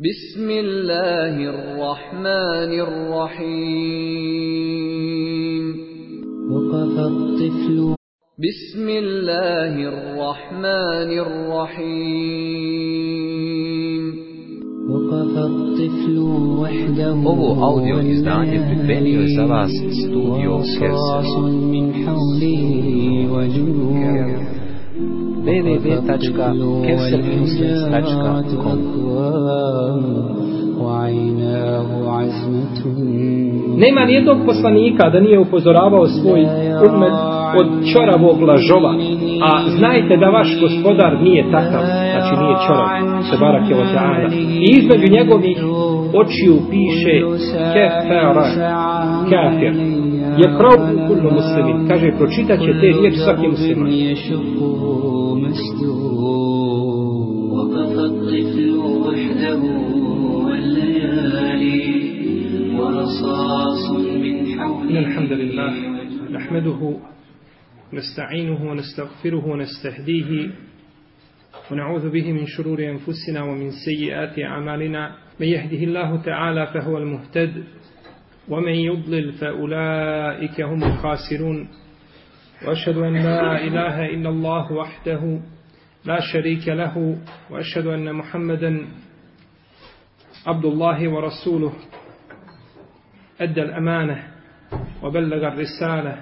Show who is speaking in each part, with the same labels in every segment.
Speaker 1: بسم الله الرحمن الرحيم.
Speaker 2: وقف الطفل.
Speaker 1: بسم الله الرحمن الرحيم.
Speaker 2: وقف الطفل وحده.
Speaker 3: Ovo audio izdanje pripremio je za vas studio.
Speaker 2: من حوله وجنود www.kevserminuslims.com
Speaker 4: Nema nijednog poslanika da nije upozoravao svoj umet od čoravog lažova, a znajte da vaš gospodar nije takav, znači nije čorav, se barak je oteana. I između njegovih očiju piše kefera, kafir. Je prav kulno muslimin. Kaže, pročitat će te riječi svaki musliman. إن الحمد لله نحمده ونستعينه ونستغفره ونستهديه ونعوذ به من شرور أنفسنا ومن سيئات أعمالنا من يهده الله تعالى فهو المهتد ومن يضلل فأولئك هم الخاسرون وأشهد أن لا إله إلا الله وحده لا شريك له وأشهد أن محمدا عبد الله ورسوله أدى الأمانة وبلغ الرسالة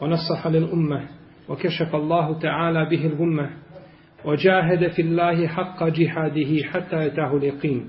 Speaker 4: ونصح للأمة وكشف الله تعالى به الغمة وجاهد في الله حق جهاده حتى يتاه اليقين.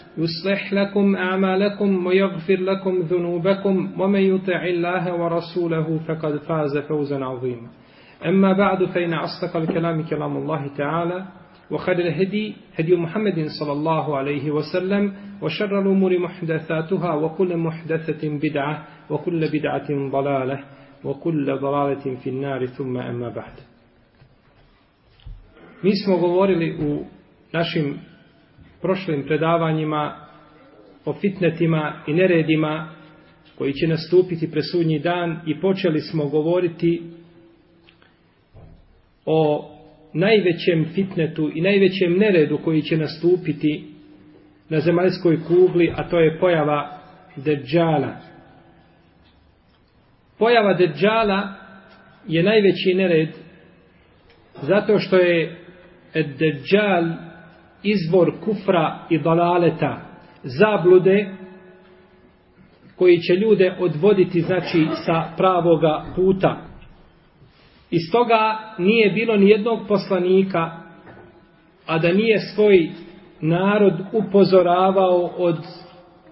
Speaker 4: يصلح لكم أعمالكم ويغفر لكم ذنوبكم ومن يطع الله ورسوله فقد فاز فوزا عظيما. أما بعد فإن أصدق الكلام كلام الله تعالى وخير الهدي هدي محمد صلى الله عليه وسلم وشر الأمور محدثاتها وكل محدثة بدعة وكل بدعة ضلالة وكل ضلالة في النار ثم أما بعد. Mi smo govorili u našim prošlim predavanjima o fitnetima i neredima koji će nastupiti presudnji dan i počeli smo govoriti o najvećem fitnetu i najvećem neredu koji će nastupiti na zemaljskoj kugli, a to je pojava Deđala. Pojava Deđala je najveći nered zato što je Deđal izvor kufra i dalaleta, zablude koji će ljude odvoditi znači sa pravoga puta. Iz toga nije bilo ni jednog poslanika, a da nije svoj narod upozoravao od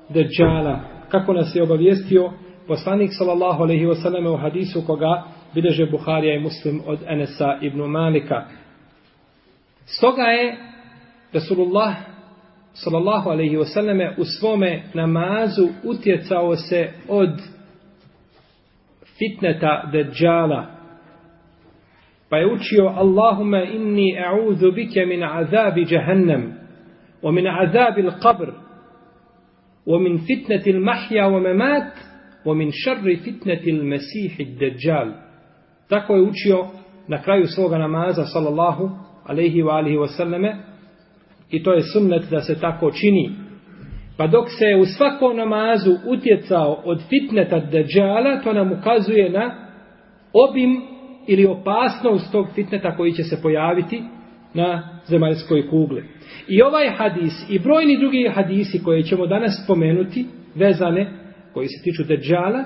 Speaker 4: Dejjala. Kako nas je obavijestio poslanik sallallahu alaihi wasallam u hadisu koga bileže Buharija i Muslim od Enesa ibn Malika. Stoga je Rasulullah sallallahu alaihi wasallam u svome namazu utjecao se od fitneta deđala. Pa je učio Allahumma inni a'udhu bike min azabi jahannam wa min azabi al-qabr wa min fitneti al-mahja wa mamat wa min šarri fitneti al-masihi ad-dajjal. Tako je učio na kraju svoga namaza sallallahu alaihi wa alihi wasallame i to je sunnet da se tako čini. Pa dok se u svakom namazu utjecao od fitneta deđala, to nam ukazuje na obim ili opasnost tog fitneta koji će se pojaviti na zemaljskoj kugli. I ovaj hadis i brojni drugi hadisi koje ćemo danas spomenuti, vezane, koji se tiču deđala,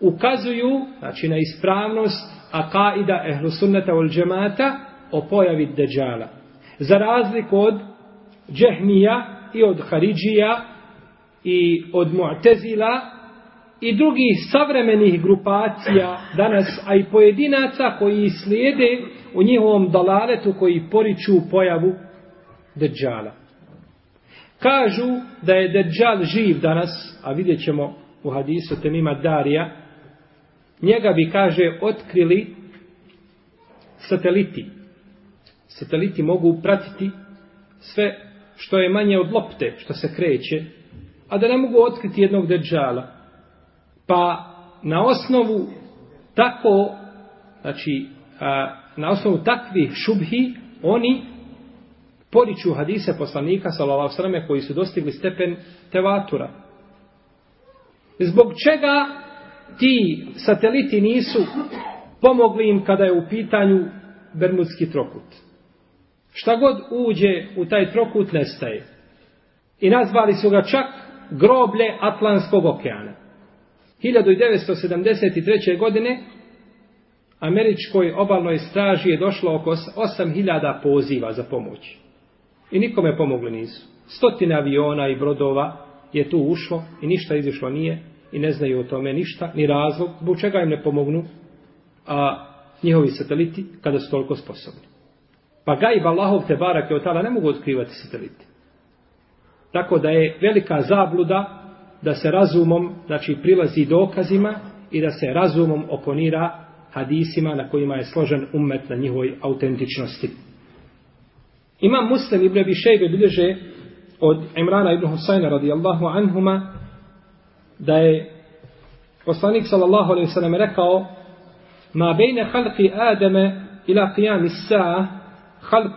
Speaker 4: ukazuju znači, na ispravnost akaida ehlusunnata ol džemata o pojavi deđala. Za razliku od Džehmija i od Haridžija i od Mu'tezila i drugih savremenih grupacija danas, a i pojedinaca koji slijede u njihovom dalaletu koji poriču pojavu Deđala. Kažu da je Deđal živ danas, a vidjet ćemo u hadisu Temima Darija, njega bi, kaže, otkrili sateliti. Sateliti mogu pratiti sve što je manje od lopte, što se kreće, a da ne mogu otkriti jednog deđala. Pa na osnovu tako, znači, a, na osnovu takvih šubhi, oni poriču hadise poslanika, sallallahu sallam, koji su dostigli stepen tevatura. Zbog čega ti sateliti nisu pomogli im kada je u pitanju Bermudski trokut? Šta god uđe u taj trokut nestaje. I nazvali su ga čak groblje Atlantskog okeana. 1973. godine američkoj obalnoj straži je došlo oko 8000 poziva za pomoć. I nikome pomogli nisu. Stotine aviona i brodova je tu ušlo i ništa izišlo nije i ne znaju o tome ništa, ni razlog, zbog čega im ne pomognu a njihovi sateliti kada su toliko sposobni. Pa gajb Allahov te barak je od tada ne mogu otkrivati sateliti. Tako da je velika zabluda da se razumom, znači prilazi dokazima i da se razumom oponira hadisima na kojima je složen ummet na njihovoj autentičnosti. Imam muslim ibn Abi Šejbe bilježe od Imrana ibn Husayna radijallahu anhuma da je poslanik sallallahu alaihi sallam rekao ma bejne halqi Ademe ila qiyam sa'a خلق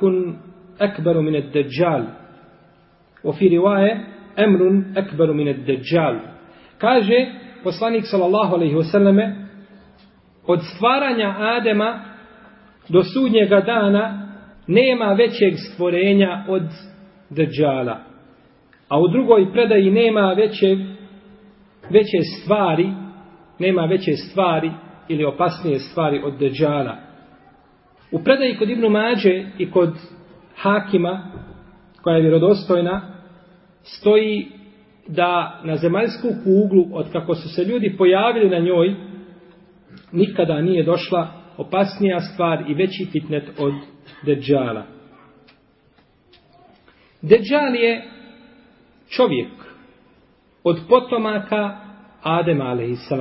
Speaker 4: أكبر min ad-dajjal رواية fi أكبر من الدجال min ad-dajjal kaže poslanik sallallahu alejhi ve selleme od stvaranja Adema do sudnjega dana nema većeg stvorenja od Dejjala. A u drugoj predaji nema veće, veće stvari, nema veće stvari ili opasnije stvari od Dejjala. U predaji kod Ibnu Mađe i kod Hakima, koja je vjerodostojna, stoji da na zemaljsku kuglu, od kako su se ljudi pojavili na njoj, nikada nije došla opasnija stvar i veći fitnet od Deđala. Deđal je čovjek od potomaka Adema a.s.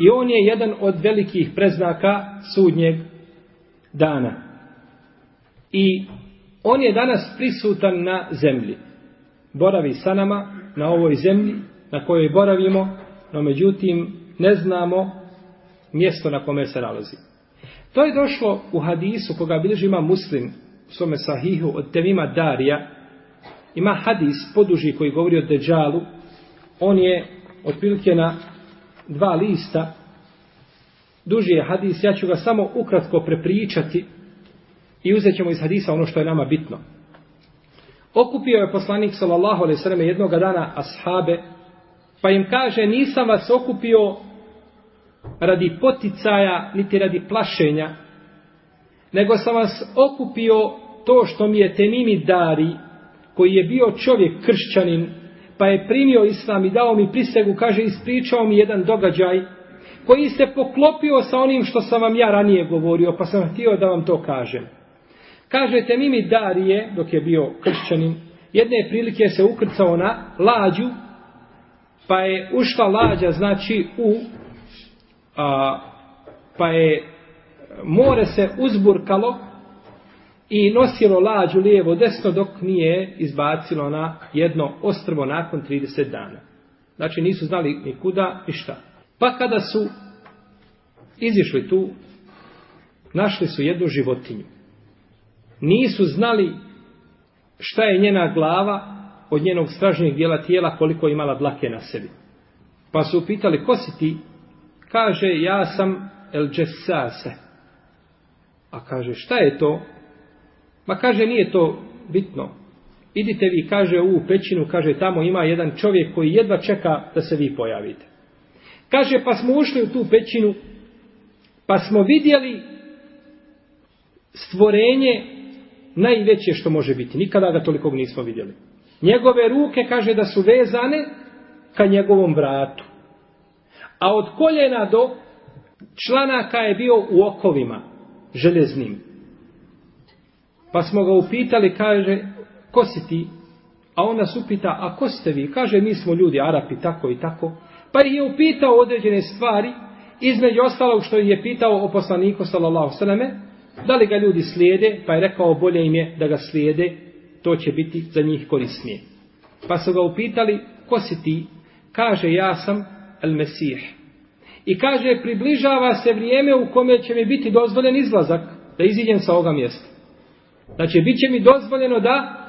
Speaker 4: I on je jedan od velikih preznaka sudnjeg dana. I on je danas prisutan na zemlji. Boravi sa nama na ovoj zemlji na kojoj boravimo, no međutim ne znamo mjesto na kome se nalazi. To je došlo u hadisu koga bilježi ima muslim u svome sahihu od Temima Darija. Ima hadis poduži koji govori o Deđalu. On je otprilike na dva lista. Duži je hadis, ja ću ga samo ukratko prepričati i uzet ćemo iz hadisa ono što je nama bitno. Okupio je poslanik sallallahu alaihi sallam jednoga dana ashabe, pa im kaže nisam vas okupio radi poticaja, niti radi plašenja, nego sam vas okupio to što mi je Temimi Dari, koji je bio čovjek kršćanin, pa je primio islam i dao mi prisegu, kaže, ispričao mi jedan događaj, koji se poklopio sa onim što sam vam ja ranije govorio, pa sam htio da vam to kažem. Kaže, Temimi Darije, dok je bio kršćanin, jedne prilike se ukrcao na lađu, pa je ušla lađa, znači, u a, pa je more se uzburkalo i nosilo lađu lijevo desno dok nije izbacilo na jedno ostrvo nakon 30 dana. Znači nisu znali ni kuda ni šta. Pa kada su izišli tu, našli su jednu životinju. Nisu znali šta je njena glava od njenog stražnjeg dijela tijela koliko je imala dlake na sebi. Pa su upitali ko si ti? Kaže, ja sam El Džesase. A kaže, šta je to? Ma kaže, nije to bitno. Idite vi, kaže, u pećinu, kaže, tamo ima jedan čovjek koji jedva čeka da se vi pojavite. Kaže, pa smo ušli u tu pećinu, pa smo vidjeli stvorenje najveće što može biti. Nikada ga toliko nismo vidjeli. Njegove ruke, kaže, da su vezane ka njegovom vratu a od koljena do članaka je bio u okovima železnim. Pa smo ga upitali, kaže, ko si ti? A on nas upita, a ko ste vi? Kaže, mi smo ljudi, Arapi, tako i tako. Pa ih je upitao određene stvari, između ostalog što je pitao o poslaniku, sallallahu sallame, da li ga ljudi slijede, pa je rekao, bolje im je da ga slijede, to će biti za njih korisnije. Pa su ga upitali, ko si ti? Kaže, ja sam El Mesih. I kaže, približava se vrijeme u kome će mi biti dozvoljen izlazak, da iziđem sa ovoga mjesta. Znači, bit će mi dozvoljeno da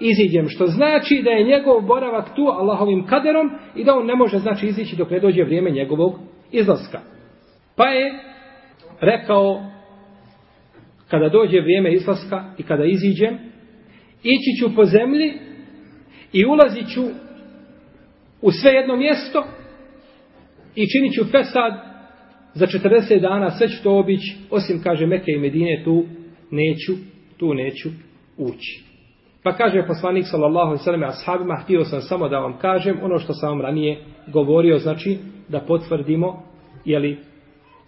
Speaker 4: iziđem, što znači da je njegov boravak tu Allahovim kaderom i da on ne može, znači, izići dok ne dođe vrijeme njegovog izlaska. Pa je rekao, kada dođe vrijeme izlaska i kada iziđem, ići ću po zemlji i ulazit ću u sve jedno mjesto i činit ću fesad za 40 dana, sve ću to obići, osim, kaže, Meke i Medine, tu neću, tu neću ući. Pa kaže poslanik sallallahu alejhi ve selleme ashabima, htio sam samo da vam kažem ono što sam vam ranije govorio, znači da potvrdimo je li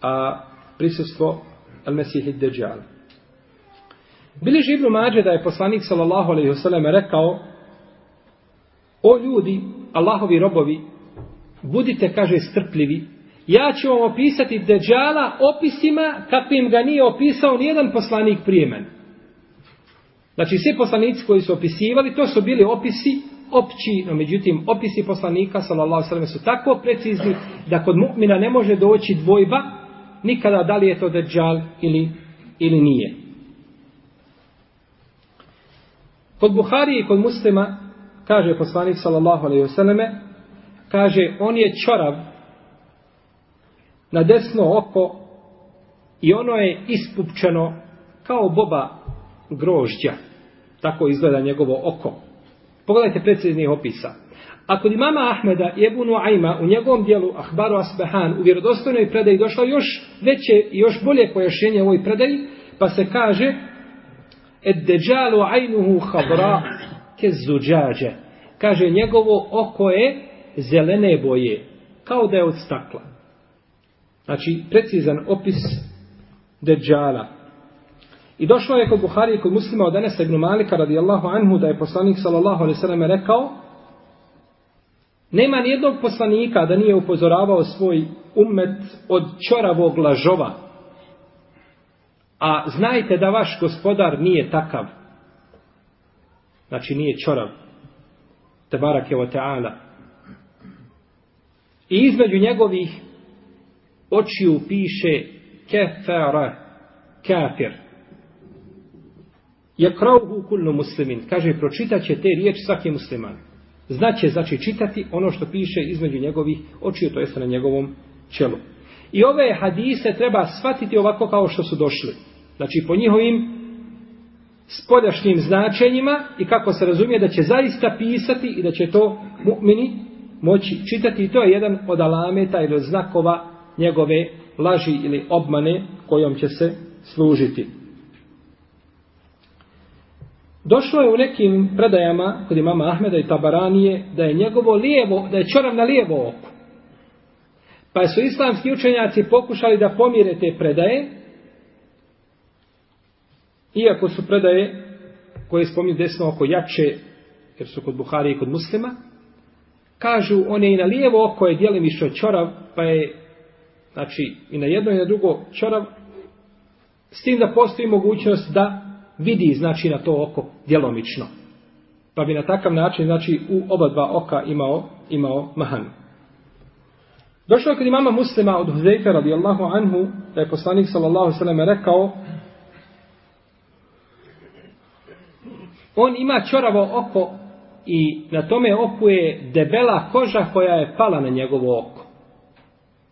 Speaker 4: a prisustvo al-Mesih ad-Dajjal. Biliži Ibn Mađe da je poslanik sallallahu alejhi ve selleme rekao O ljudi, Allahovi robovi, budite, kaže, strpljivi. Ja ću vam opisati Dejjala opisima kakvim ga nije opisao nijedan poslanik prije mene. Znači, svi poslanici koji su opisivali, to su bili opisi opći, no međutim, opisi poslanika, sallallahu sallam, su tako precizni da kod mu'mina ne može doći dvojba nikada da li je to deđal ili, ili nije. Kod Buhari i kod muslima, kaže poslanik sallallahu alaihi wasallame, kaže, on je čorav na desno oko i ono je ispupčeno kao boba grožđa. Tako izgleda njegovo oko. Pogledajte preciznih opisa. A kod imama Ahmeda i Ebu Nuaima u njegovom dijelu Ahbaru Asbehan u vjerodostojnoj predaji došlo još veće i još bolje pojašenje ovoj predaji, pa se kaže Ed deđalu ajnuhu habra ke zuđađe. Kaže, njegovo oko je zelene boje, kao da je od stakla. Znači, precizan opis deđala. I došlo je kod Buhari i kod muslima od Enesa ibn Malika radijallahu anhu da je poslanik sallallahu alaihi sallam rekao Nema nijednog poslanika da nije upozoravao svoj umet od čoravog lažova. A znajte da vaš gospodar nije takav. Znači nije čorav. Tebarak je o teala. I između njegovih očiju piše kefara, kafir. Je krauhu kullu muslimin. Kaže, pročitat će te riječ svaki musliman. Znaće, znači, čitati ono što piše između njegovih očiju, to jeste na njegovom čelu. I ove hadise treba shvatiti ovako kao što su došli. Znači, po njihovim spoljašnjim značenjima i kako se razumije da će zaista pisati i da će to mu'mini moći čitati. I to je jedan od alameta ili od znakova njegove laži ili obmane kojom će se služiti. Došlo je u nekim predajama kod imama Ahmeda i Tabaranije da je njegovo lijevo, da je čorav na lijevo oko. Pa su islamski učenjaci pokušali da pomire te predaje, iako su predaje koje spominju desno oko jače, jer su kod Buhari i kod muslima, kažu on je i na lijevo oko je dijelimišno čorav, pa je znači i na jedno i na drugo čorav, s tim da postoji mogućnost da vidi znači na to oko djelomično. Pa bi na takav način znači u oba dva oka imao imao mahan. Došlo je kod imama muslima od Huzeyfe radijallahu anhu da je poslanik sallallahu sallam rekao on ima čoravo oko i na tome oku je debela koža koja je pala na njegovo oko.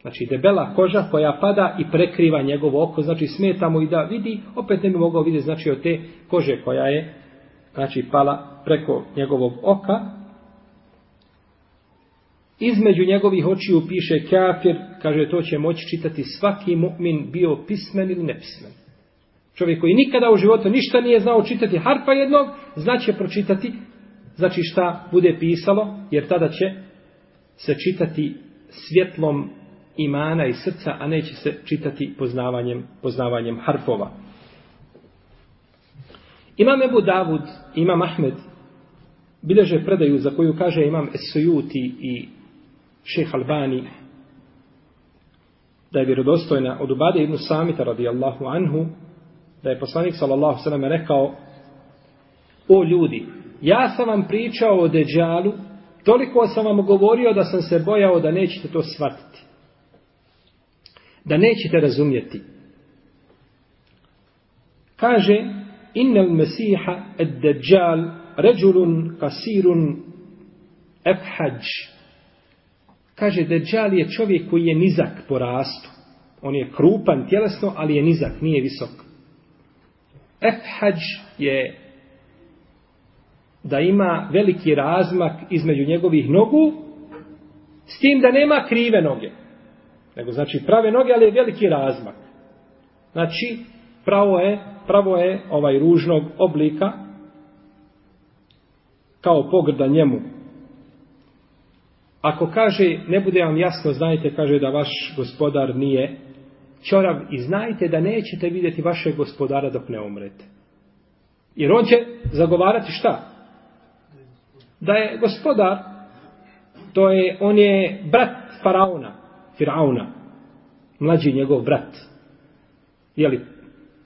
Speaker 4: Znači debela koža koja pada i prekriva njegovo oko, znači smeta mu i da vidi, opet ne bi mogao vidjeti znači od te kože koja je znači pala preko njegovog oka. Između njegovih očiju piše kafir, kaže to će moći čitati svaki mu'min bio pismen ili nepismen. Čovjek koji nikada u životu ništa nije znao čitati harpa jednog, znaće pročitati znači šta bude pisalo, jer tada će se čitati svjetlom imana i srca, a neće se čitati poznavanjem, poznavanjem harfova. Imam Ebu Davud, imam Ahmed bilježe predaju za koju kaže imam Esujuti i šeh Albani da je vjerodostojna od Ubade ibn Samita radijallahu anhu da je poslanik sallallahu sallam rekao o ljudi ja sam vam pričao o Deđalu toliko sam vam govorio da sam se bojao da nećete to shvatiti da nećete razumjeti. Kaže innal mesiha ed Deđal ređulun kasirun efhađ kaže Deđal je čovjek koji je nizak po rastu. On je krupan tjelesno ali je nizak, nije visok. Efhađ je da ima veliki razmak između njegovih nogu s tim da nema krive noge nego znači prave noge ali je veliki razmak znači pravo je pravo je ovaj ružnog oblika kao pogrda njemu. Ako kaže, ne bude vam jasno, znajte, kaže da vaš gospodar nije čorav i znajte da nećete vidjeti vašeg gospodara dok ne umrete. Jer on će zagovarati šta? Da je gospodar, to je, on je brat faraona, Firauna, mlađi njegov brat. Jeli,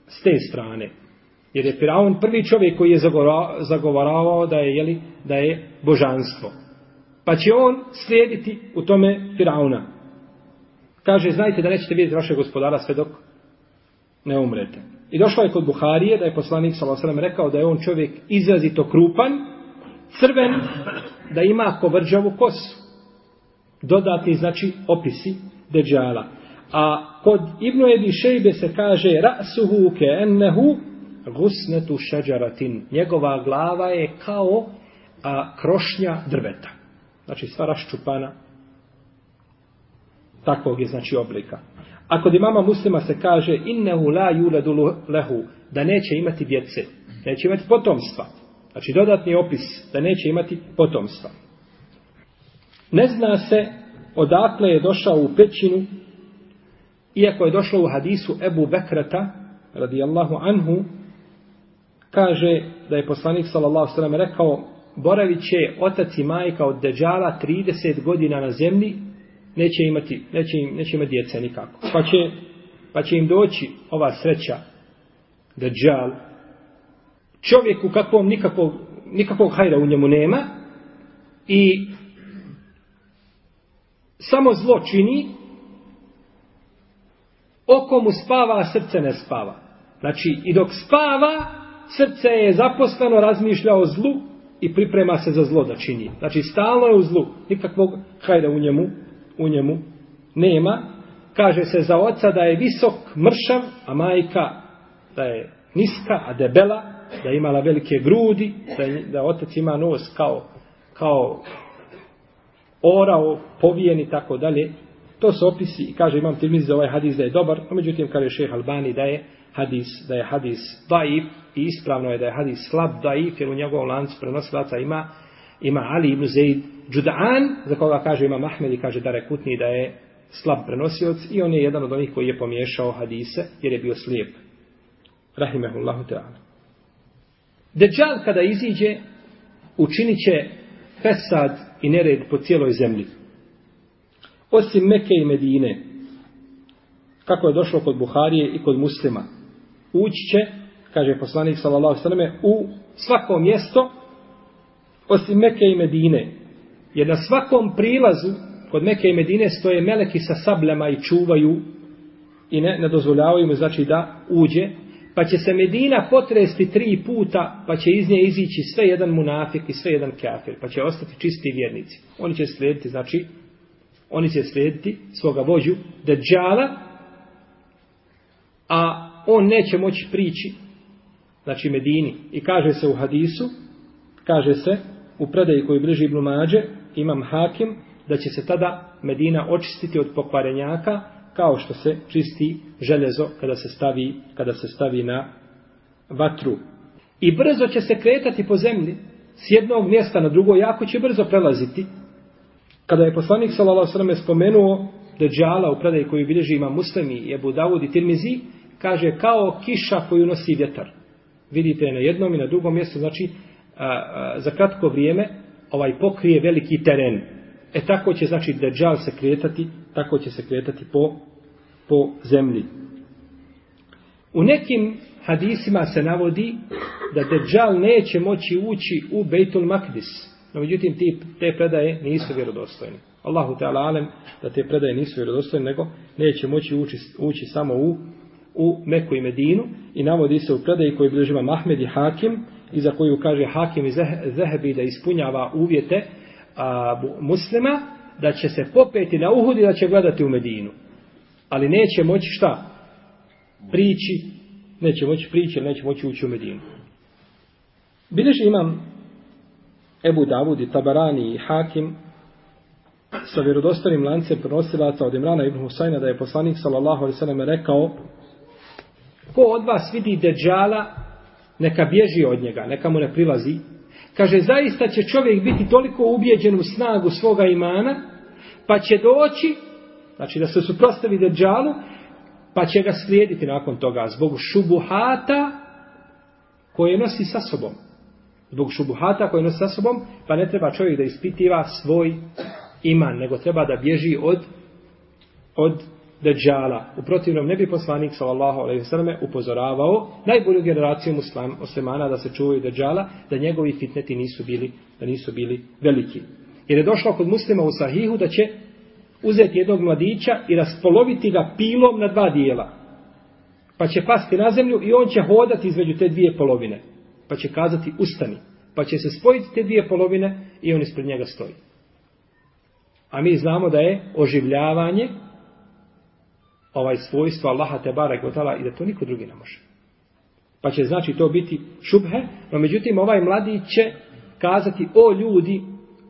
Speaker 4: s te strane. Jer je Firaun prvi čovjek koji je zagovaravao da je, jeli, da je božanstvo. Pa će on slijediti u tome Firauna. Kaže, znajte da nećete vidjeti vašeg gospodara sve dok ne umrete. I došlo je kod Buharije da je poslanik s.a.v. rekao da je on čovjek izrazito krupan, crven, da ima kovrđavu kosu dodati znači, opisi deđala. A kod Ibnu Ebi Šejbe se kaže ra'suhu ke ennehu gusnetu šeđaratin. Njegova glava je kao a, krošnja drveta. Znači sva raščupana takvog je znači oblika. A kod imama muslima se kaže innehu la juledu lehu da neće imati djece. Neće imati potomstva. Znači dodatni opis da neće imati potomstva. Ne zna se odakle je došao u pećinu iako je došlo u hadisu Ebu Bekrata radijallahu anhu kaže da je poslanik sallallahu sallam rekao boravit će otac i majka od deđala 30 godina na zemlji neće imati, neće, im, neće imati djece nikako. Pa će, pa će im doći ova sreća deđal čovjeku kakvom nikakvog, nikakvog hajra u njemu nema i samo zlo čini oko mu spava, a srce ne spava. Znači, i dok spava, srce je zaposleno, razmišlja o zlu i priprema se za zlo da čini. Znači, stalno je u zlu, nikakvog hajda u njemu, u njemu nema. Kaže se za oca da je visok, mršav, a majka da je niska, a debela, da je imala velike grudi, da, je, da otac ima nos kao, kao orao, povijen i tako dalje. To se opisi i kaže imam tirmizi za ovaj hadis da je dobar, a međutim kaže šeh Albani da je hadis, da je hadis daif i ispravno je da je hadis slab daif jer u njegovom lancu prenosilaca ima ima Ali ibn Zaid Džuda'an za koga kaže ima Mahmed i kaže da rekutni da je slab prenosioc i on je jedan od onih koji je pomiješao hadise jer je bio slijep. Rahimehullahu ta'ala. Deđal kada iziđe učinit će fesad i nered po cijeloj zemlji. Osim Mekke i Medine, kako je došlo kod Buharije i kod muslima, ući će, kaže poslanik sallallahu sallam, u svako mjesto, osim Mekke i Medine, jer na svakom prilazu kod Mekke i Medine stoje meleki sa sabljama i čuvaju i ne, ne dozvoljavaju mu znači da uđe, pa će se Medina potresti tri puta, pa će iz nje izići sve jedan munafik i sve jedan kafir, pa će ostati čisti vjernici. Oni će slijediti, znači, oni će slijediti svoga vođu Dejjala, a on neće moći prići, znači Medini. I kaže se u hadisu, kaže se u predaji koji bliži Ibn Mađe, imam hakim, da će se tada Medina očistiti od pokvarenjaka, kao što se čisti željezo kada se stavi, kada se stavi na vatru. I brzo će se kretati po zemlji, s jednog mjesta na drugo, jako će brzo prelaziti, Kada je poslanik s.a.v. spomenuo Deđala u predaji koju bilježi ima Muslimi i Ebu Davud i Tirmizi, kaže kao kiša koju nosi vjetar. Vidite na jednom i na drugom mjestu, znači a, a, za kratko vrijeme ovaj pokrije veliki teren. E tako će znači Deđal se kretati, tako će se kretati po, po zemlji. U nekim hadisima se navodi da Dejjal neće moći ući u Bejtul Makdis. No, međutim, ti, te predaje nisu vjerodostojne. Allahu Teala alem da te predaje nisu vjerodostojne, nego neće moći ući, ući samo u, u Meku i Medinu i navodi se u predaji koji bilježiva Mahmed i Hakim i za koju kaže Hakim i Zehebi da ispunjava uvjete a, muslima, da će se popeti na Uhud i da će gledati u Medinu. Ali neće moći šta? Prići, neće moći prići, neće moći ući u Medinu. Bileži imam Ebu Davud i Tabarani i Hakim sa vjerodostanim lancem prenosilaca od Imrana ibn Husajna da je poslanik sallallahu alaihi sallam rekao ko od vas vidi deđala neka bježi od njega, neka mu ne prilazi kaže zaista će čovjek biti toliko ubijeđen u snagu svoga imana pa će doći znači da se suprostavi deđalu pa će ga slijediti nakon toga zbog šubuhata koje nosi sa sobom. Zbog šubuhata koje nosi sa sobom pa ne treba čovjek da ispitiva svoj iman, nego treba da bježi od od Dajjala. U protivnom ne bi poslanik sallallahu alejhi ve selleme upozoravao najbolju generaciju muslim, muslimana da se čuvaju Dajjala, da njegovi fitneti nisu bili da nisu bili veliki. Jer je došlo kod muslima u sahihu da će uzeti jednog mladića i raspoloviti ga pilom na dva dijela. Pa će pasti na zemlju i on će hodati između te dvije polovine. Pa će kazati ustani. Pa će se spojiti te dvije polovine i on ispred njega stoji. A mi znamo da je oživljavanje ovaj svojstvo Allaha te barek i da to niko drugi ne može. Pa će znači to biti šubhe, no međutim ovaj mladi će kazati o ljudi,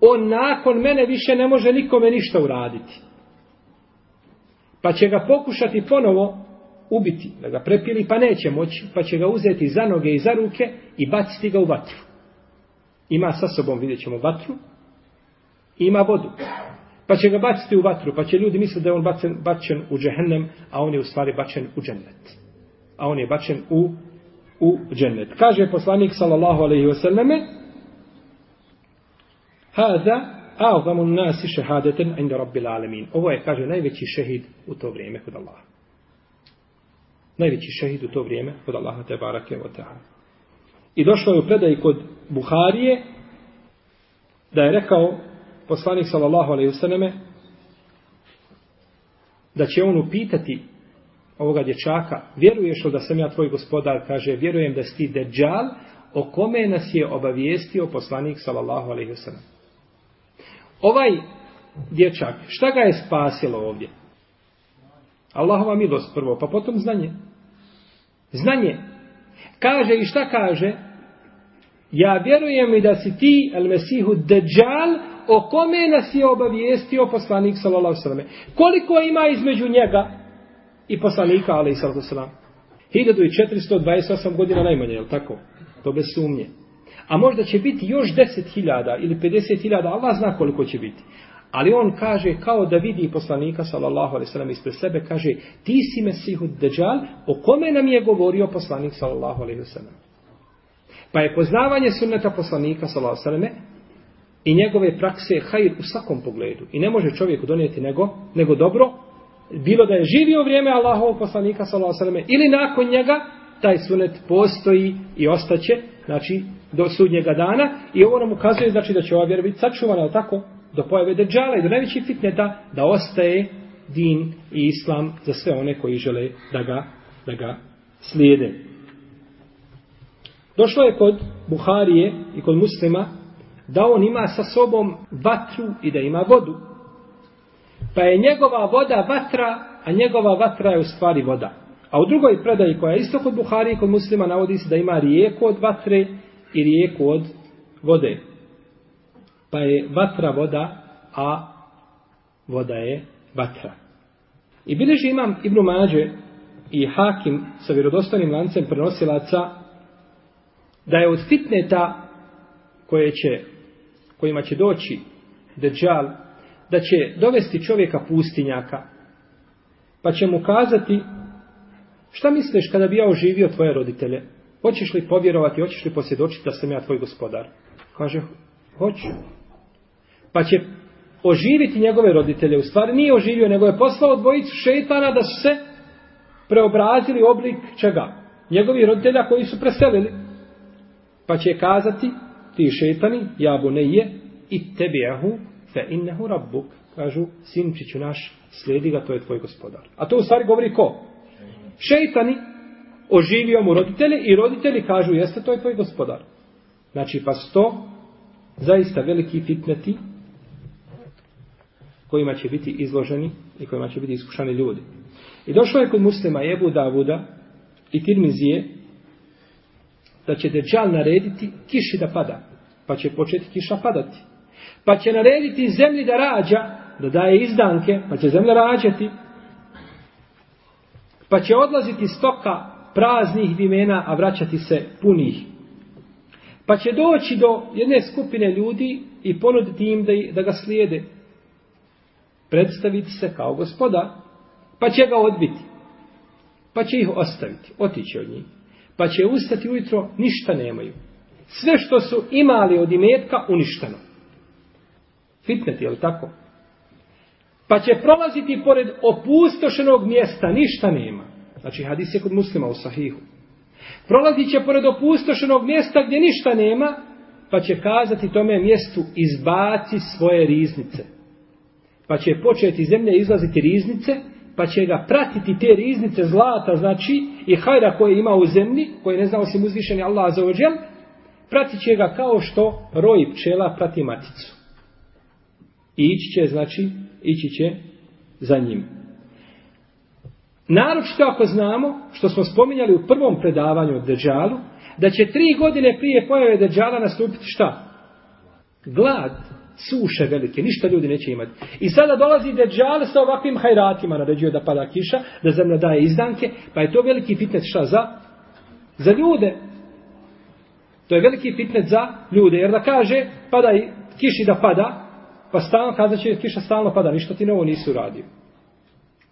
Speaker 4: on nakon mene više ne može nikome ništa uraditi. Pa će ga pokušati ponovo ubiti, da ga prepili, pa neće moći, pa će ga uzeti za noge i za ruke i baciti ga u vatru. Ima sa sobom, vidjet ćemo, vatru, ima vodu. Pa će ga baciti u vatru, pa će ljudi misliti da je on bačen, bačen u džehennem, a on je u stvari bačen u džennet. A on je bačen u, u džennet. Kaže poslanik sallallahu alaihi wasallame, Hada a'zamun nasi shahadatan inda rabbil alamin. Ovo je, kaže, najveći šehid u to vrijeme kod Allaha. Najveći šehid u to vrijeme kod Allaha te barake ve ta'ala. I došlo je u predaji kod Buharije da je rekao poslanik sallallahu alejhi ve selleme da će on upitati ovoga dječaka, vjeruješ li da sam ja tvoj gospodar, kaže, vjerujem da si ti deđal, o kome nas je obavijestio poslanik sallallahu alejhi ve sellem. Ovaj dječak, šta ga je spasilo ovdje? Allahova milost prvo, pa potom znanje. Znanje. Kaže i šta kaže? Ja vjerujem i da si ti, el Mesihu, deđal, o kome nas je obavijestio poslanik sallallahu alejhi Koliko ima između njega i poslanika alejhi sallam? 1428 godina najmanje, je li tako? To bez sumnje. A možda će biti još 10.000 ili 50.000, Allah zna koliko će biti. Ali on kaže kao da vidi poslanika sallallahu alejhi ve sellem ispred sebe kaže ti si Mesihud Dejjal o kome nam je govorio poslanik sallallahu alejhi ve sellem. Pa je poznavanje sunneta poslanika sallallahu alejhi ve i njegove prakse hajr u svakom pogledu. I ne može čovjeku donijeti nego, nego dobro, bilo da je živio vrijeme Allahovog poslanika sallallahu ili nakon njega, taj sunet postoji i ostaće, znači, do sudnjega dana i ovo nam ukazuje znači da će ova vjera biti sačuvana, tako, do pojave deđala i do najvećih fitneta, da ostaje din i islam za sve one koji žele da ga, da ga slijede. Došlo je kod Buharije i kod muslima da on ima sa sobom vatru i da ima vodu. Pa je njegova voda vatra, a njegova vatra je u stvari voda. A u drugoj predaji koja je isto kod Buhari i kod muslima navodi se da ima rijeku od vatre i rijeku od vode. Pa je vatra voda, a voda je vatra. I bileži imam Ibnu Mađe i Hakim sa vjerodostanim lancem prenosilaca da je od fitneta koje će kojima će doći Dejjal, da će dovesti čovjeka pustinjaka, pa će mu kazati, šta misliš kada bi ja oživio tvoje roditelje? hoćeš li povjerovati, hoćeš li posvjedočiti da sam ja tvoj gospodar? Kaže, hoću. Pa će oživiti njegove roditelje. U stvari nije oživio, nego je poslao dvojicu šeitana da su se preobrazili u oblik čega? Njegovi roditelja koji su preselili. Pa će kazati, ti šeitani, jabu ne je, i tebi jehu, fe innehu rabbuk. Kažu, sinčiću naš, slijedi ga, to je tvoj gospodar. A to u stvari govori ko? Šeitani oživio mu roditelje i roditelji kažu, jeste, to je tvoj gospodar. Znači, pa sto zaista veliki fitneti kojima će biti izloženi i kojima će biti iskušani ljudi. I došlo je kod muslima Ebu Davuda i Tirmizije da će Deđal narediti kiši da pada. Pa će početi kiša padati. Pa će narediti zemlji da rađa, da daje izdanke, pa će zemlja rađati. Pa će odlaziti stoka praznih vimena, a vraćati se punih. Pa će doći do jedne skupine ljudi i ponuditi im da, da ga slijede. Predstaviti se kao gospoda, pa će ga odbiti. Pa će ih ostaviti, otići od njih. Pa će ustati ujutro, ništa nemaju. Sve što su imali od imetka, uništeno. Fitnet, je li tako? Pa će prolaziti pored opustošenog mjesta, ništa nema. Znači, hadis je kod muslima u sahihu. Prolazit će pored opustošenog mjesta gdje ništa nema, pa će kazati tome mjestu izbaci svoje riznice. Pa će početi iz zemlje izlaziti riznice, pa će ga pratiti te riznice zlata, znači, i hajra koje ima u zemlji, koje ne zna osim uzvišeni Allah za ođel, pratit će ga kao što roj pčela prati maticu. I ići će, znači, ići će za njim. Naročito ako znamo, što smo spominjali u prvom predavanju o Deđalu, da će tri godine prije pojave Deđala nastupiti šta? Glad, suše velike, ništa ljudi neće imati. I sada dolazi Deđal sa ovakvim hajratima, naređuje da pada kiša, da zemlja daje izdanke, pa je to veliki fitnet šta za? Za ljude. To je veliki fitnet za ljude, jer da kaže, pada kiši da pada, pa stalno kazat će kiša stalno pada, ništa ti novo nisi uradio.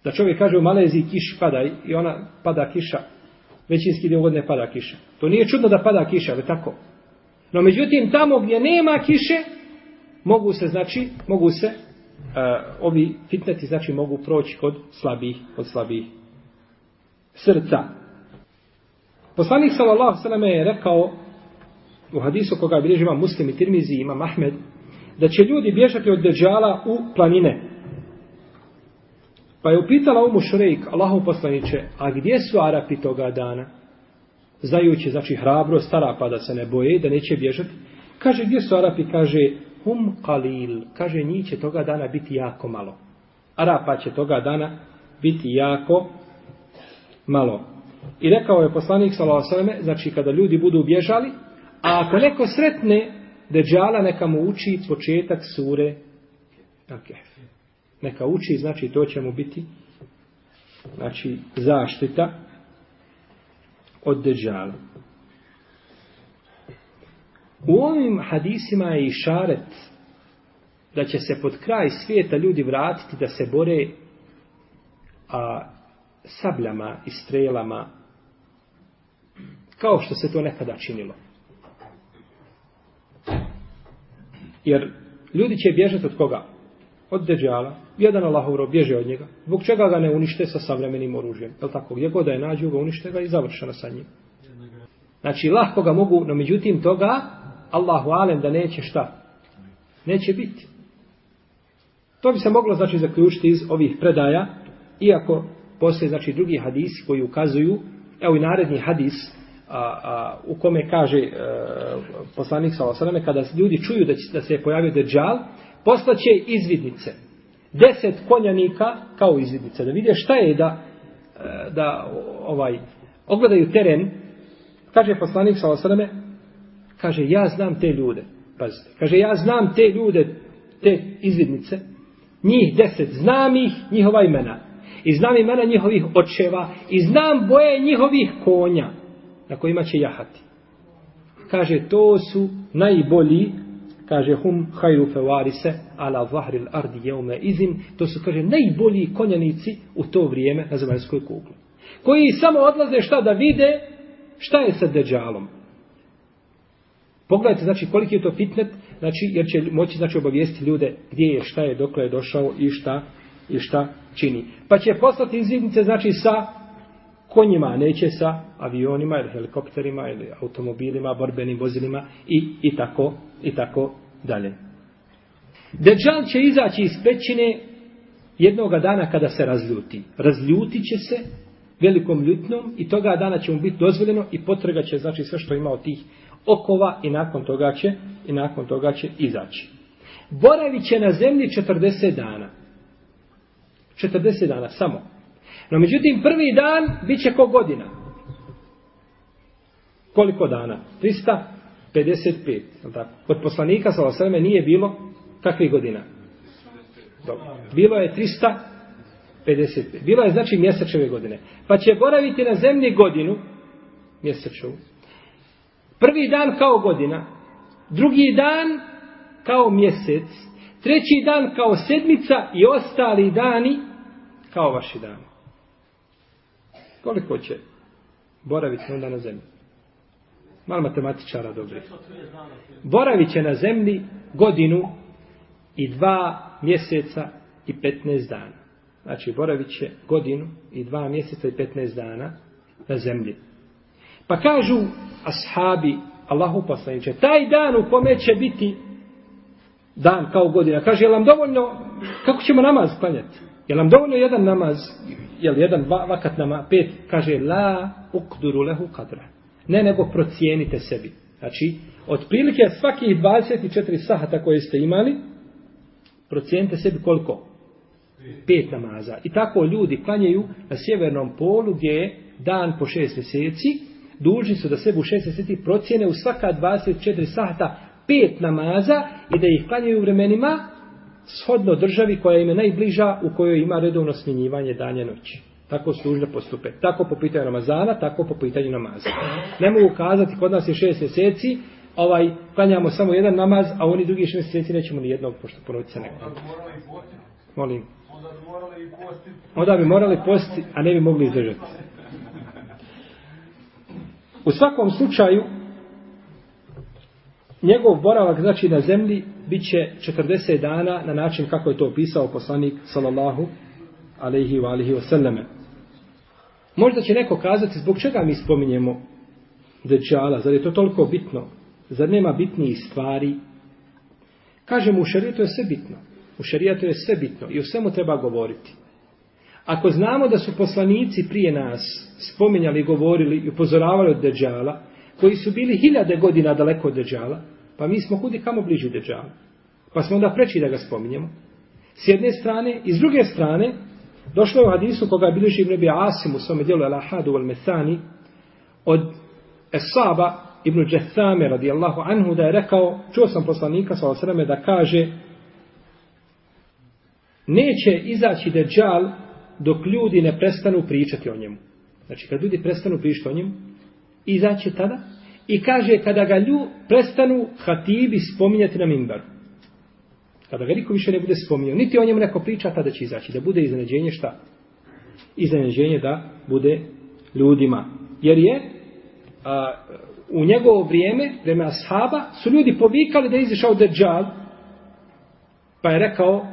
Speaker 4: Da čovjek kaže u Maleziji kiš pada i ona pada kiša, većinski dio godine pada kiša. To nije čudno da pada kiša, ali tako. No međutim, tamo gdje nema kiše, mogu se, znači, mogu se, uh, ovi fitneti, znači, mogu proći kod slabih, kod slabih srca. Poslanik sallallahu sallam je rekao u hadisu koga bilježi ima muslim i tirmizi, ima Mahmed, da će ljudi bježati od deđala u planine. Pa je upitala Umu Šurejk, Allahu poslaniće, a gdje su Arapi toga dana? Zajući, znači, hrabro, stara pa da se ne boje, da neće bježati. Kaže, gdje su Arapi? Kaže, hum qalil, Kaže, njih će toga dana biti jako malo. Arapa će toga dana biti jako malo. I rekao je poslanik s.a.v. znači kada ljudi budu bježali, a ako neko sretne deđala, neka mu uči početak sure Akef neka uči, znači to će mu biti znači zaštita od deđala. U ovim hadisima je išaret da će se pod kraj svijeta ljudi vratiti da se bore a, sabljama i strelama kao što se to nekada činilo. Jer ljudi će bježati od koga? Od deđala, jedan Allahov rob bježe od njega. Zbog čega ga ne unište sa savremenim oružjem? Je tako? Gdje god da je nađu, ga unište ga i završeno sa njim. Znači, lahko ga mogu, no međutim toga, Allahu alem da neće šta? Neće biti. To bi se moglo, znači, zaključiti iz ovih predaja, iako postoje, znači, drugi hadisi koji ukazuju, evo i naredni hadis, a, a, u kome kaže a, e, poslanik sa osaname, kada ljudi čuju da, će, da se je pojavio deđal, poslaće izvidnice deset konjanika kao izvidnice. da vide šta je da, e, da ovaj, ogledaju teren, kaže poslanik sa osaname, kaže, ja znam te ljude, pazite, kaže, ja znam te ljude, te izvidnice, njih deset, znam ih, njihova imena, i znam imena njihovih očeva, i znam boje njihovih konja, na kojima će jahati. Kaže, to su najbolji kaže hum hayru fevarise ala zahri al-ardi yawma izin. To su kaže najbolji konjanici u to vrijeme na zemaljskoj kugli koji samo odlaze šta da vide Šta je sa Deđalom? Pogledajte, znači, koliki je to fitnet, znači, jer će moći, znači, obavijestiti ljude gdje je, šta je, dokle je došao i šta, i šta čini. Pa će poslati izvidnice, znači, sa konjima, neće sa avionima ili helikopterima ili automobilima, borbenim vozilima i, i tako, i tako dalje. Deđal će izaći iz pećine jednoga dana kada se razljuti. Razljuti će se velikom ljutnom i toga dana će mu biti dozvoljeno i potrga će znači sve što ima od tih okova i nakon toga će i nakon toga će izaći. Boravit će na zemlji 40 dana. 40 dana samo. No međutim prvi dan bit će ko godina. Koliko dana? 355. Tako. Kod poslanika sa osreme nije bilo kakvih godina? Dobro. Bilo je 355. Bilo je znači mjesečeve godine. Pa će boraviti na zemlji godinu mjesečevu. Prvi dan kao godina, drugi dan kao mjesec, treći dan kao sedmica i ostali dani kao vaši dani. Koliko će boraviti onda na zemlji? Malo matematičara dobri. Boravit će na zemlji godinu i dva mjeseca i 15 dana. Znači, boravit će godinu i dva mjeseca i 15 dana na zemlji. Pa kažu ashabi, Allahu poslaniče, taj dan u kome će biti dan kao godina, kaže, je nam dovoljno, kako ćemo namaz klanjati? Je nam dovoljno jedan namaz, je li jedan vakat nama, pet, kaže, la ukduru lehu kadra. Ne, nego procijenite sebi. Znači, otprilike svakih 24 sahata koje ste imali, procijenite sebi koliko? Pet namaza. I tako ljudi klanjaju na sjevernom polu gdje je dan po šest mjeseci, dužni su da sebi u šest mjeseci u svaka 24 sahata pet namaza i da ih klanjaju u vremenima shodno državi koja im je najbliža u kojoj ima redovno smjenjivanje danja noći. Tako su dužne postupe. Tako po pitanju Ramazana, tako po pitanju namaza. Ne mogu kazati, kod nas je šest mjeseci, ovaj, klanjamo samo jedan namaz, a oni drugi šest mjeseci nećemo ni jednog, pošto ponoviti se neko. Molim. Onda bi morali postiti, a ne bi mogli izdržati. U svakom slučaju, njegov boravak, znači na zemlji, bit će 40 dana na način kako je to opisao poslanik, sallallahu alaihi wa alaihi wasallame. Možda će neko kazati zbog čega mi spominjemo Dejjala, zar je to toliko bitno? Zar nema bitnijih stvari? Kažemo, u šarijetu je sve bitno. U šarijetu je sve bitno i o svemu treba govoriti. Ako znamo da su poslanici prije nas spominjali, govorili i upozoravali od Deđala, koji su bili hiljade godina daleko od Deđala, pa mi smo kudi kamo bliži Deđala. Pa smo onda preći da ga spominjemo. S jedne strane, i s druge strane, došlo je u hadisu koga bilježi Ibn Abi Asim u svome dijelu Al-Ahadu al-Methani od Esaba Ibn Džethame radijallahu anhu da je rekao, čuo sam poslanika sa osreme da kaže neće izaći deđal dok ljudi ne prestanu pričati o njemu. Znači, kad ljudi prestanu pričati o njemu, izaće tada i kaže kada ga lju prestanu hatibi spominjati na mimbaru. Kada ga niko više ne bude spominjao, niti o njemu neko priča, tada će izaći. Da bude iznenađenje šta? Iznenađenje da bude ljudima. Jer je a, u njegovo vrijeme, vreme ashaba, su ljudi povikali da je izišao Dejjal, pa je rekao,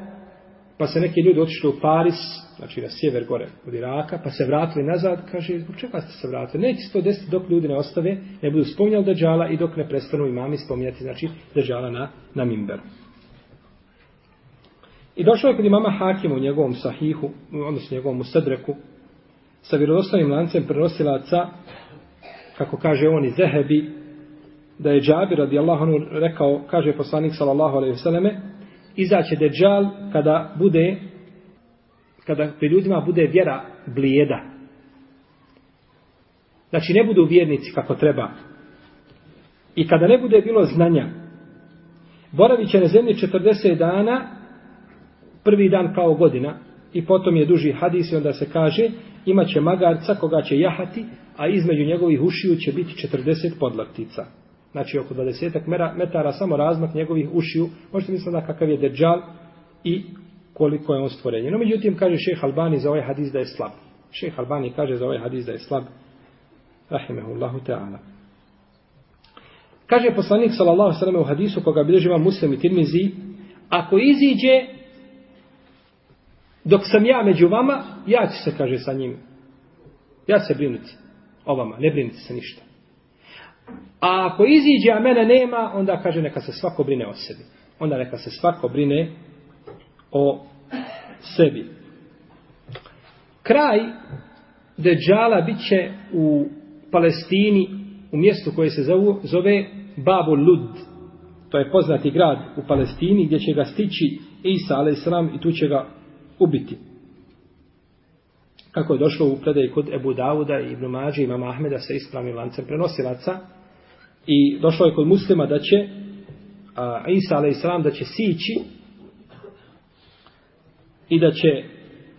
Speaker 4: pa se neki ljudi otišli u Paris, znači na sjever gore od Iraka, pa se vratili nazad, kaže, zbog čega ste se vratili? Neće se to desiti dok ljudi ne ostave, ne budu spominjali Dejjala i dok ne prestanu imami spominjati, znači Dejjala na, na Mimberu. I došao je kod imama Hakim u njegovom sahihu, odnosno njegovom usadreku, sa vjerodostavnim lancem prenosilaca, kako kaže on i Zehebi, da je Džabir radijallahu anhu rekao, kaže poslanik sallallahu alaihi vseleme, izaće Deđal kada bude, kada pri ljudima bude vjera blijeda. Znači ne budu vjernici kako treba. I kada ne bude bilo znanja, boravit će na zemlji 40 dana, prvi dan kao godina i potom je duži hadis i onda se kaže imaće magarca koga će jahati, a između njegovih ušiju će biti 40 podlaktica. Znači oko 20 metara samo razmak njegovih ušiju. Možete misliti da kakav je deđal i koliko je on stvorenje. No međutim kaže šeh Albani za ovaj hadis da je slab. Šeh Albani kaže za ovaj hadis da je slab. rahimehullahu ta'ala. Kaže poslanik sallallahu sallam u hadisu koga bilježi vam muslim i tirmizi, ako iziđe dok sam ja među vama, ja ću se, kaže, sa njim. Ja ću se brinuti o vama, ne brinuti se ništa. A ako iziđe, a mene nema, onda kaže neka se svako brine o sebi. Onda neka se svako brine o sebi. Kraj Deđala bit će u Palestini, u mjestu koje se zove, zove Babu Lud. To je poznati grad u Palestini gdje će ga stići Isa a.s. i tu će ga ubiti. Kako je došlo u predaj kod Ebu Dauda i Ibn Mađi i Mama Ahmeda sa ispravnim lancem prenosilaca i došlo je kod muslima da će a, Isa a.s. da će sići i da će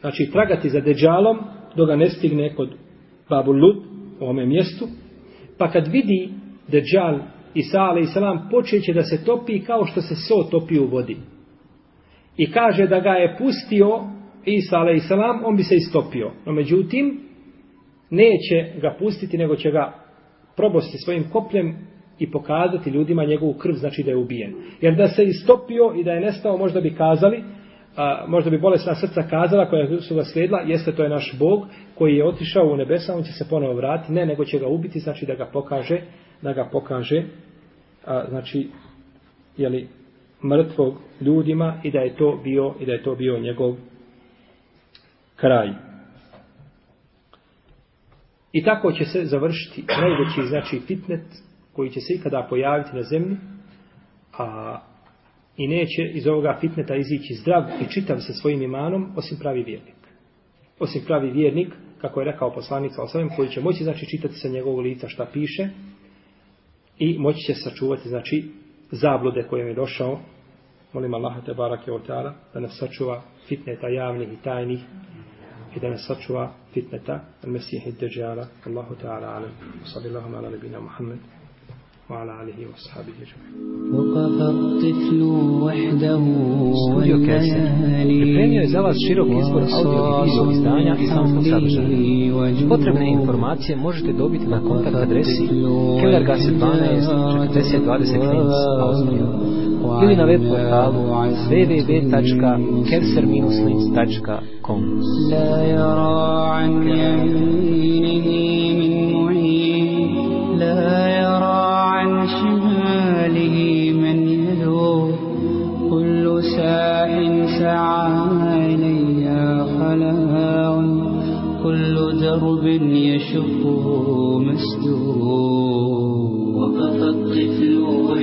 Speaker 4: znači, tragati za deđalom dok ga ne stigne kod Babu Lud u ovome mjestu pa kad vidi deđal Isa a.s. počeće da se topi kao što se so topi u vodi i kaže da ga je pustio Isa a.s. on bi se istopio. No međutim, neće ga pustiti, nego će ga probosti svojim kopljem i pokazati ljudima njegovu krv, znači da je ubijen. Jer da se istopio i da je nestao, možda bi kazali, a, možda bi bolesna srca kazala koja su ga slijedila, jeste to je naš Bog koji je otišao u nebesa, on će se ponovo vratiti, ne, nego će ga ubiti, znači da ga pokaže, da ga pokaže, a, znači, jeli, mrtvog ljudima i da je to bio i da je to bio njegov kraj. I tako će se završiti najveći znači fitnet koji će se ikada pojaviti na zemlji, a i neće iz ovoga fitneta izići zdrav i čitav sa svojim imanom, osim pravi vjernik. Osim pravi vjernik, kako je rekao poslanik sa osvijem, koji će moći znači čitati sa njegovog lica šta piše i moći će sačuvati znači zablude kojim je došao. Molim Allaha te barake o ta'ala da nas sačuva fitneta javnih i tajnih i da nas sačuva fitneta al-Mesih i Dejjala. Allahu ta'ala alam. Sallallahu ala nabina Muhammed. وعلى آله وصحبه أجمعين.
Speaker 2: وقف الطفل وحده
Speaker 3: Studio Kesen pripremio je za vas širok izbor audio i video izdanja islamskog sadržaja. Potrebne informacije možete dobiti na kontakt adresi Kellergasse 12 4020 Linz, Austrija ili na web portalu www.kelser-linz.com
Speaker 2: لا يرى عن يمينه كرب يشقه مسدود.